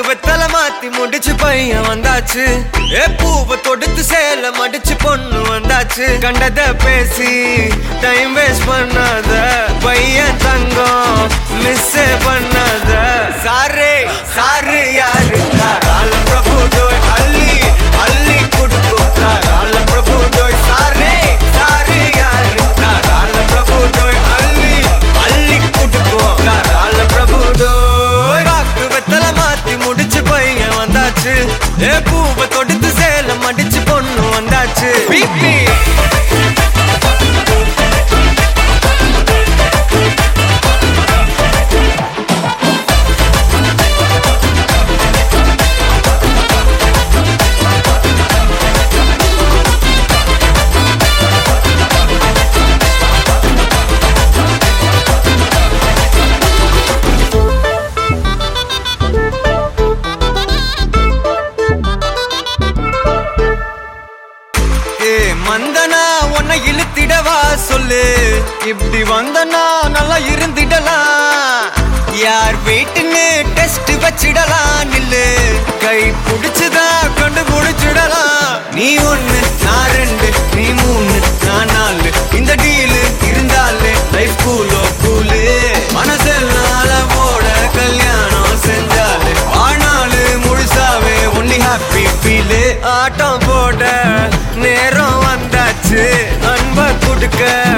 பாக்கு வெத்தல மாத்தி முடிச்சு பையன் வந்தாச்சு. ஏ பூவை தொடுத்து சேல மடிச்சு பொண்ணு வந்தாச்சு. கண்டத பேசி டைம் வேஸ்ட் பண்ணாத. ஏ பூவை தொடுத்து சேலம் அடிச்சு பொண்ணு வந்தாச்சு. வந்தனா உன்னை இழுத்திடவா சொல்லு. இப்படி வந்தனா நல்லா இருந்திடலாம் யார் வீட்டுன்னு டெஸ்ட் வச்சிடலாம் நில்லு கை பிடிச்சுதான் கண்டு முடிச்சிடலாம். good.